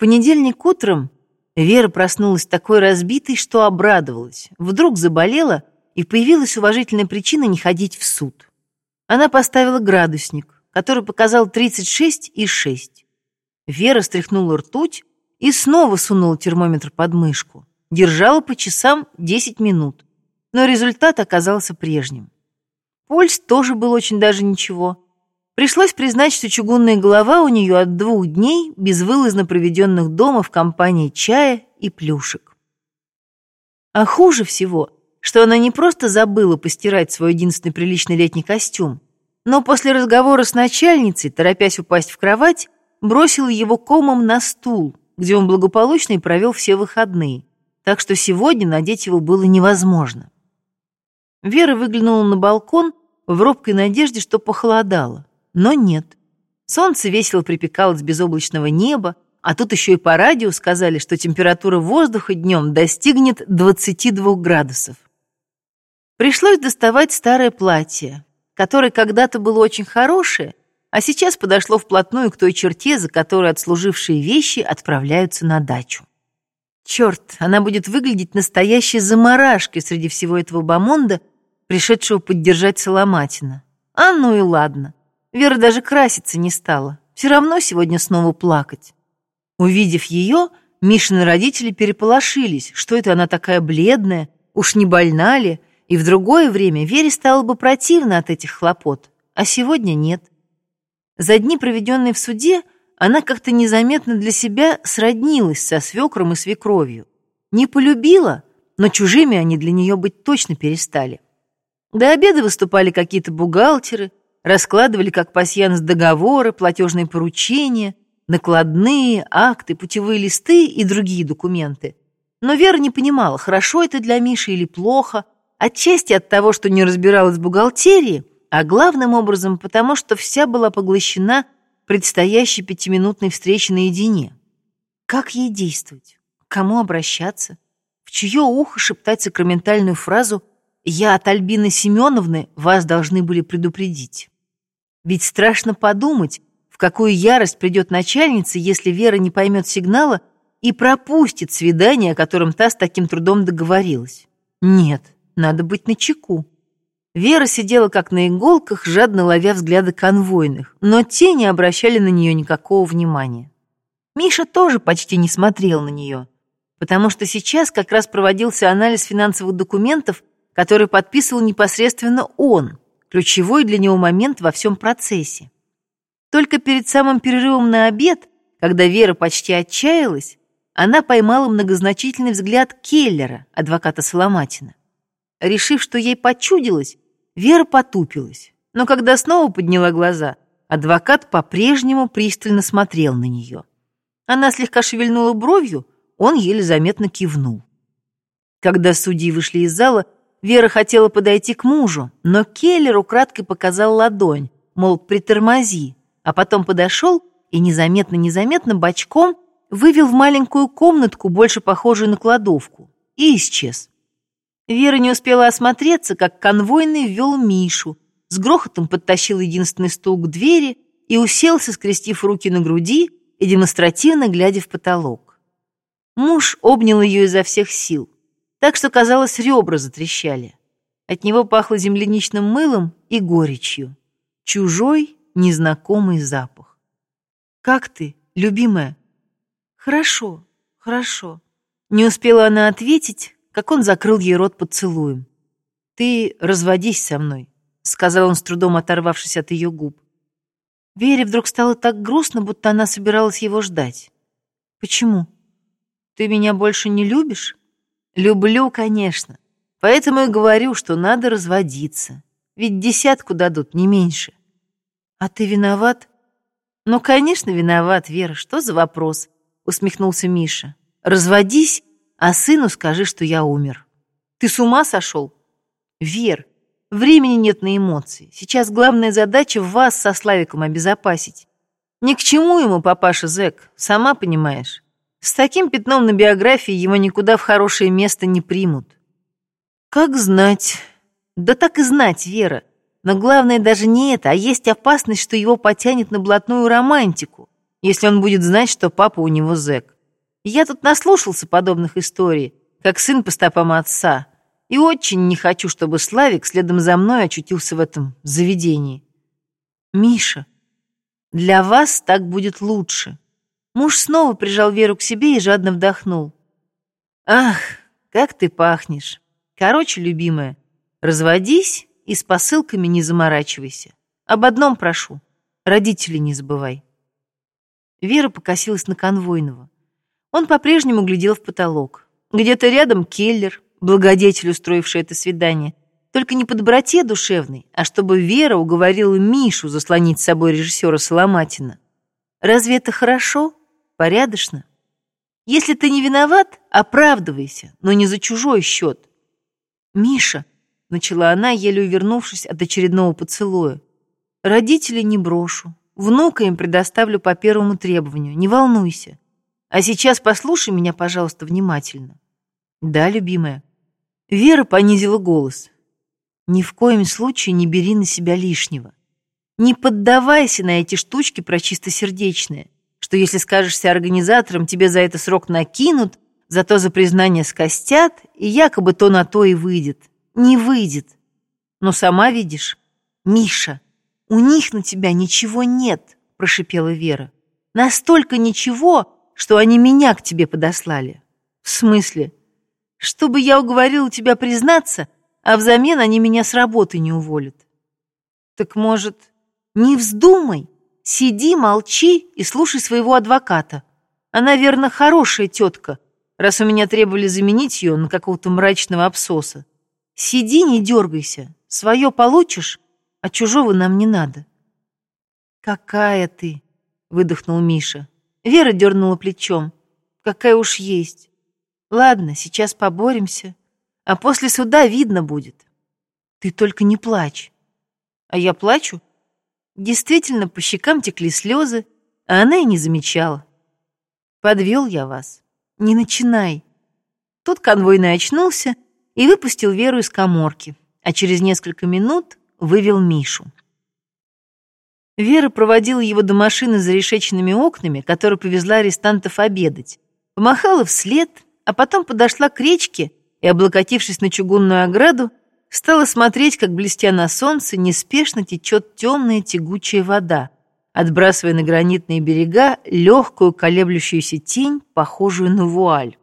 понедельник утром Вера проснулась такой разбитой, что обрадовалась. Вдруг заболела, и появилась уважительная причина не ходить в суд. Она поставила градусник, который показал 36,6. Вера стряхнула ртуть и снова сунула термометр под мышку. Держала по часам 10 минут, но результат оказался прежним. Пульс тоже был очень даже ничего. Пришлось признать, что чугунная голова у нее от двух дней безвылазно проведенных дома в компании чая и плюшек. А хуже всего, что она не просто забыла постирать свой единственный приличный летний костюм, но после разговора с начальницей, торопясь упасть в кровать, бросила его комом на стул, где он благополучно и провел все выходные, так что сегодня надеть его было невозможно. Вера выглянула на балкон в робкой надежде, что похолодало. Но нет. Солнце весело припекало с безоблачного неба, а тут еще и по радио сказали, что температура воздуха днем достигнет 22 градусов. Пришлось доставать старое платье, которое когда-то было очень хорошее, а сейчас подошло вплотную к той черте, за которой отслужившие вещи отправляются на дачу. Черт, она будет выглядеть настоящей заморашкой среди всего этого бомонда, пришедшего поддержать Соломатина. А ну и ладно. Вера даже краситься не стала. Все равно сегодня снова плакать. Увидев ее, Мишины родители переполошились, что это она такая бледная, уж не больна ли, и в другое время Вере стало бы противно от этих хлопот, а сегодня нет. За дни, проведенные в суде, она как-то незаметно для себя сроднилась со свекром и свекровью. Не полюбила, но чужими они для нее быть точно перестали. До обеда выступали какие-то бухгалтеры, раскладывали как пасьянс договоры, платежные поручения, накладные, акты, путевые листы и другие документы. Но Вера не понимала, хорошо это для Миши или плохо, отчасти от того, что не разбиралась в бухгалтерии, а главным образом потому, что вся была поглощена предстоящей пятиминутной встречей наедине. Как ей действовать? К кому обращаться? В чье ухо шептать сакраментальную фразу «Я от Альбины Семеновны вас должны были предупредить». Ведь страшно подумать, в какую ярость придет начальница, если Вера не поймет сигнала и пропустит свидание, о котором та с таким трудом договорилась. Нет, надо быть начеку. Вера сидела как на иголках, жадно ловя взгляды конвойных, но те не обращали на нее никакого внимания. Миша тоже почти не смотрел на нее, потому что сейчас как раз проводился анализ финансовых документов, который подписывал непосредственно он, ключевой для него момент во всем процессе. Только перед самым перерывом на обед, когда Вера почти отчаялась, она поймала многозначительный взгляд Келлера, адвоката Соломатина. Решив, что ей почудилось, Вера потупилась, но когда снова подняла глаза, адвокат по-прежнему пристально смотрел на нее. Она слегка шевельнула бровью, он еле заметно кивнул. Когда судьи вышли из зала, Вера хотела подойти к мужу, но Келлер украдкой показал ладонь, мол, притормози, а потом подошел и незаметно-незаметно бочком вывел в маленькую комнатку, больше похожую на кладовку, и исчез. Вера не успела осмотреться, как конвойный ввел Мишу, с грохотом подтащил единственный стул к двери и уселся, скрестив руки на груди и демонстративно глядя в потолок. Муж обнял ее изо всех сил так что, казалось, ребра затрещали. От него пахло земляничным мылом и горечью. Чужой, незнакомый запах. «Как ты, любимая?» «Хорошо, хорошо». Не успела она ответить, как он закрыл ей рот поцелуем. «Ты разводись со мной», — сказал он с трудом, оторвавшись от ее губ. Вере вдруг стало так грустно, будто она собиралась его ждать. «Почему? Ты меня больше не любишь?» Люблю, конечно. Поэтому и говорю, что надо разводиться. Ведь десятку дадут, не меньше. А ты виноват? Ну, конечно, виноват, Вера. Что за вопрос? Усмехнулся Миша. Разводись, а сыну скажи, что я умер. Ты с ума сошел? Вер, времени нет на эмоции. Сейчас главная задача вас со Славиком обезопасить. Ни к чему ему, папаша Зэк, сама понимаешь. С таким пятном на биографии его никуда в хорошее место не примут. Как знать. Да так и знать, Вера. Но главное даже не это, а есть опасность, что его потянет на блатную романтику. если он будет знать, что папа у него зэк. Я тут наслушался подобных историй, как сын по стопам отца, и очень не хочу, чтобы Славик следом за мной очутился в этом заведении. Миша, для вас так будет лучше. Муж снова прижал Веру к себе и жадно вдохнул. Ах, как ты пахнешь. Короче, любимая, разводись и с посылками не заморачивайся. Об одном прошу. Родителей не забывай. Вера покосилась на конвойного. Он по-прежнему глядел в потолок. Где-то рядом Келлер, благодетель, устроивший это свидание. Только не по доброте душевной, а чтобы Вера уговорила Мишу заслонить с собой режиссера Соломатина. Разве это хорошо? Порядочно? Если ты не виноват, оправдывайся, но не за чужой счет. Миша, начала она, еле увернувшись от очередного поцелуя. Родителей не брошу. Внука им предоставлю по первому требованию. Не волнуйся. А сейчас послушай меня, пожалуйста, внимательно. Да, любимая. Вера понизила голос. Ни в коем случае не бери на себя лишнего. Не поддавайся на эти штучки про чистосердечное, что если скажешься организаторам, тебе за это срок накинут, зато за признание скостят, и якобы то на то и выйдет. Не выйдет. Но сама видишь, Миша, у них на тебя ничего нет, прошипела Вера. Настолько ничего, что они меня к тебе подослали. В смысле? Чтобы я уговорила тебя признаться, а взамен они меня с работы не уволят. Так может, не вздумай, сиди, молчи и слушай своего адвоката. Она, верно, хорошая тетка, раз у меня требовали заменить ее на какого-то мрачного абсоса. Сиди, не дергайся, свое получишь, а чужого нам не надо. Какая ты, выдохнул Миша. Вера дернула плечом. Какая уж есть. Ладно, сейчас поборемся, а после суда видно будет. Ты только не плачь. А я плачу? Действительно, по щекам текли слезы, а она и не замечала. Подвел я вас. Не начинай. Тут конвойный очнулся и выпустил Веру из коморки, а через несколько минут вывел Мишу. Вера проводила его до машины за решеченными окнами, которая повезла арестантов обедать. Помахала вслед, а потом подошла к речке и, облокотившись на чугунную ограду, стала смотреть, как, блестя на солнце, неспешно течет темная тягучая вода, отбрасывая на гранитные берега легкую колеблющуюся тень, похожую на вуаль.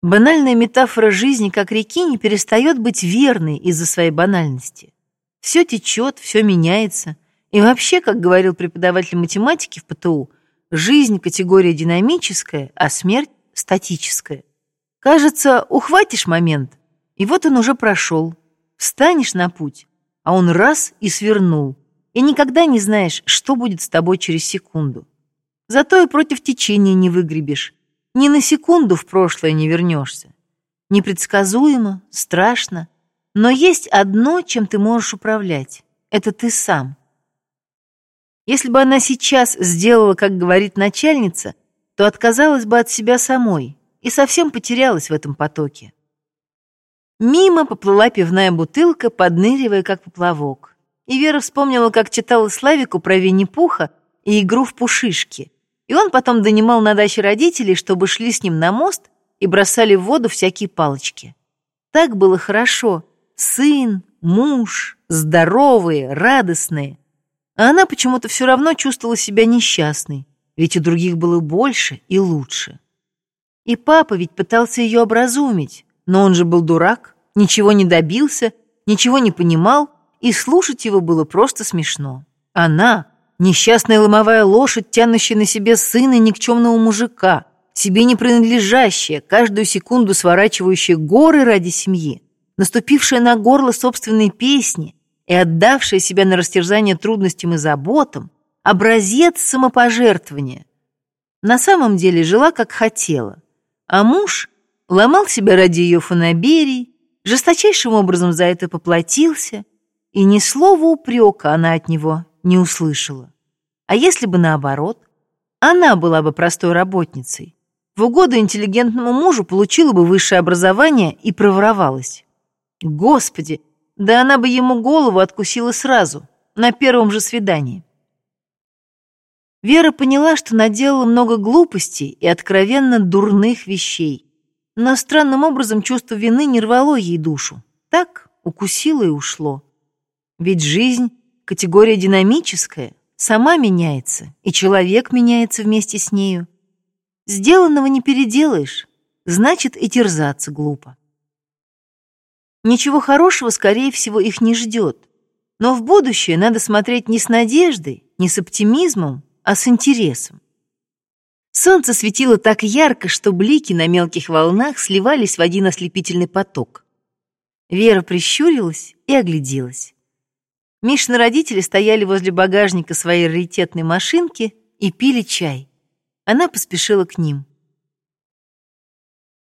Банальная метафора жизни как реки не перестает быть верной из-за своей банальности. Все течет, все меняется — и вообще, как говорил преподаватель математики в ПТУ, жизнь — категория динамическая, а смерть — статическая. Кажется, ухватишь момент, и вот он уже прошел. Встанешь на путь, а он раз и свернул. И никогда не знаешь, что будет с тобой через секунду. Зато и против течения не выгребешь. Ни на секунду в прошлое не вернешься. Непредсказуемо, страшно. Но есть одно, чем ты можешь управлять. Это ты сам. Если бы она сейчас сделала, как говорит начальница, то отказалась бы от себя самой и совсем потерялась в этом потоке. Мимо поплыла пивная бутылка, подныривая, как поплавок. И Вера вспомнила, как читала Славику про Винни-Пуха и игру в пушишки. И он потом донимал на даче родителей, чтобы шли с ним на мост и бросали в воду всякие палочки. Так было хорошо. Сын, муж, здоровые, радостные а она почему-то все равно чувствовала себя несчастной, ведь у других было больше и лучше. И папа ведь пытался ее образумить, но он же был дурак, ничего не добился, ничего не понимал, и слушать его было просто смешно. Она, несчастная ломовая лошадь, тянущая на себе сына никчемного мужика, себе не принадлежащая, каждую секунду сворачивающая горы ради семьи, наступившая на горло собственной песни, и отдавшая себя на растерзание трудностям и заботам, образец самопожертвования. На самом деле жила как хотела, а муж ломал себя ради ее фанаберий, жесточайшим образом за это поплатился, и ни слова упрека она от него не услышала. А если бы наоборот, она была бы простой работницей, в угоду интеллигентному мужу получила бы высшее образование и проворовалась. Господи, да она бы ему голову откусила сразу, на первом же свидании. Вера поняла, что наделала много глупостей и откровенно дурных вещей. Но странным образом чувство вины не рвало ей душу. Так укусило и ушло. Ведь жизнь — категория динамическая, сама меняется, и человек меняется вместе с нею. Сделанного не переделаешь, значит и терзаться глупо. Ничего хорошего, скорее всего, их не ждет. Но в будущее надо смотреть не с надеждой, не с оптимизмом, а с интересом. Солнце светило так ярко, что блики на мелких волнах сливались в один ослепительный поток. Вера прищурилась и огляделась. Мишины родители стояли возле багажника своей раритетной машинки и пили чай. Она поспешила к ним.